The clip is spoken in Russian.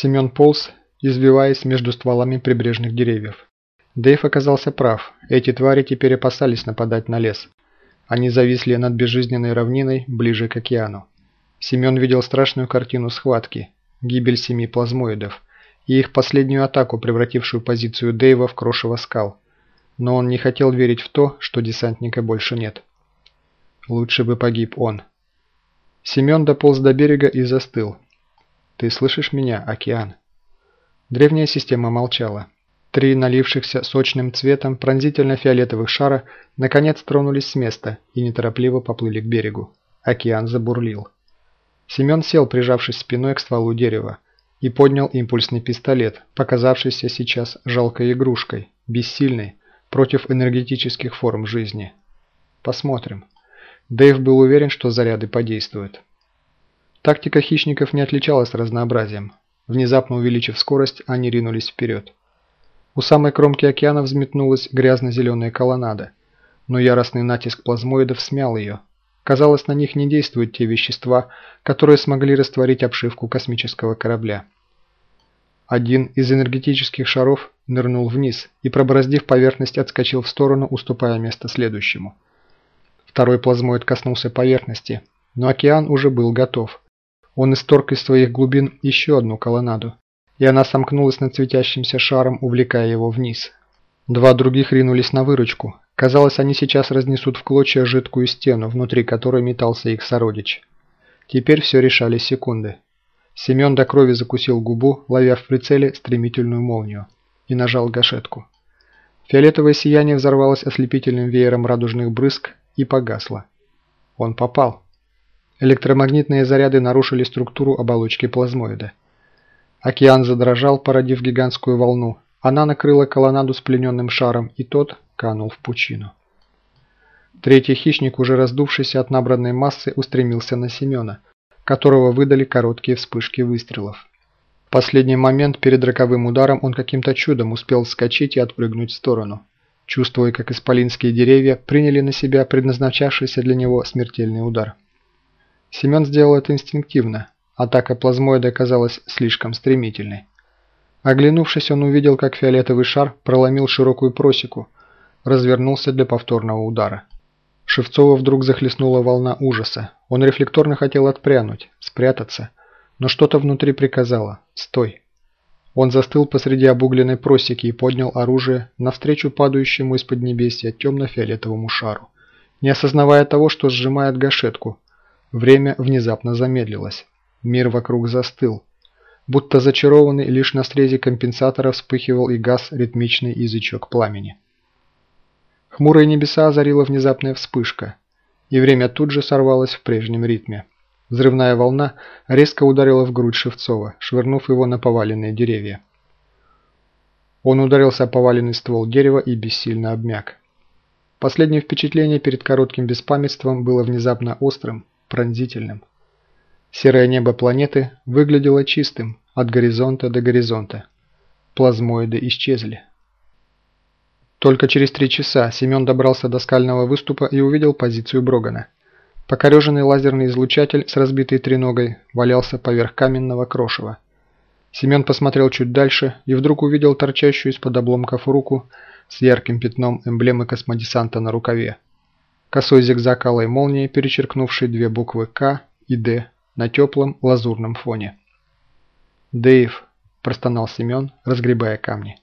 Семен полз, избиваясь между стволами прибрежных деревьев. Дэйв оказался прав, эти твари теперь опасались нападать на лес. Они зависли над безжизненной равниной ближе к океану. Семен видел страшную картину схватки, гибель семи плазмоидов и их последнюю атаку, превратившую позицию Дэйва в крошево скал. Но он не хотел верить в то, что десантника больше нет. Лучше бы погиб он. Семен дополз до берега и застыл. «Ты слышишь меня, океан?» Древняя система молчала. Три налившихся сочным цветом пронзительно-фиолетовых шара наконец тронулись с места и неторопливо поплыли к берегу. Океан забурлил. Семен сел, прижавшись спиной к стволу дерева, и поднял импульсный пистолет, показавшийся сейчас жалкой игрушкой, бессильной, против энергетических форм жизни. Посмотрим. Дэйв был уверен, что заряды подействуют. Тактика хищников не отличалась разнообразием. Внезапно увеличив скорость, они ринулись вперед. У самой кромки океана взметнулась грязно-зеленая колоннада, но яростный натиск плазмоидов смял ее. Казалось, на них не действуют те вещества, которые смогли растворить обшивку космического корабля. Один из энергетических шаров нырнул вниз и, пробороздив поверхность, отскочил в сторону, уступая место следующему. Второй плазмоид коснулся поверхности, но океан уже был готов. Он исторг из своих глубин еще одну колоннаду, и она сомкнулась над светящимся шаром, увлекая его вниз. Два других ринулись на выручку. Казалось, они сейчас разнесут в клочья жидкую стену, внутри которой метался их сородич. Теперь все решали секунды. Семен до крови закусил губу, ловя в прицеле стремительную молнию, и нажал гашетку. Фиолетовое сияние взорвалось ослепительным веером радужных брызг и погасло. Он попал. Электромагнитные заряды нарушили структуру оболочки плазмоида. Океан задрожал, породив гигантскую волну. Она накрыла колоннаду с плененным шаром, и тот канул в пучину. Третий хищник, уже раздувшийся от набранной массы, устремился на Семена, которого выдали короткие вспышки выстрелов. В последний момент перед роковым ударом он каким-то чудом успел вскочить и отпрыгнуть в сторону, чувствуя, как исполинские деревья приняли на себя предназначавшийся для него смертельный удар. Семен сделал это инстинктивно, Атака плазмоида оказалась слишком стремительной. Оглянувшись, он увидел, как фиолетовый шар проломил широкую просеку, развернулся для повторного удара. Шевцова вдруг захлестнула волна ужаса. Он рефлекторно хотел отпрянуть, спрятаться, но что-то внутри приказало «Стой!». Он застыл посреди обугленной просеки и поднял оружие навстречу падающему из-под небесья темно-фиолетовому шару, не осознавая того, что сжимает гашетку. Время внезапно замедлилось. Мир вокруг застыл. Будто зачарованный, лишь на срезе компенсатора вспыхивал и газ ритмичный язычок пламени. Хмурые небеса озарила внезапная вспышка, и время тут же сорвалось в прежнем ритме. Взрывная волна резко ударила в грудь Шевцова, швырнув его на поваленные деревья. Он ударился о поваленный ствол дерева и бессильно обмяк. Последнее впечатление перед коротким беспамятством было внезапно острым, пронзительным. Серое небо планеты выглядело чистым от горизонта до горизонта. Плазмоиды исчезли. Только через три часа Семен добрался до скального выступа и увидел позицию Брогана. Покореженный лазерный излучатель с разбитой треногой валялся поверх каменного крошева. Семен посмотрел чуть дальше и вдруг увидел торчащую из-под обломков руку с ярким пятном эмблемы космодесанта на рукаве. Косой зигзаг алой молнии, перечеркнувший две буквы «К» и «Д» на теплом лазурном фоне. «Дэйв», – простонал Семен, разгребая камни.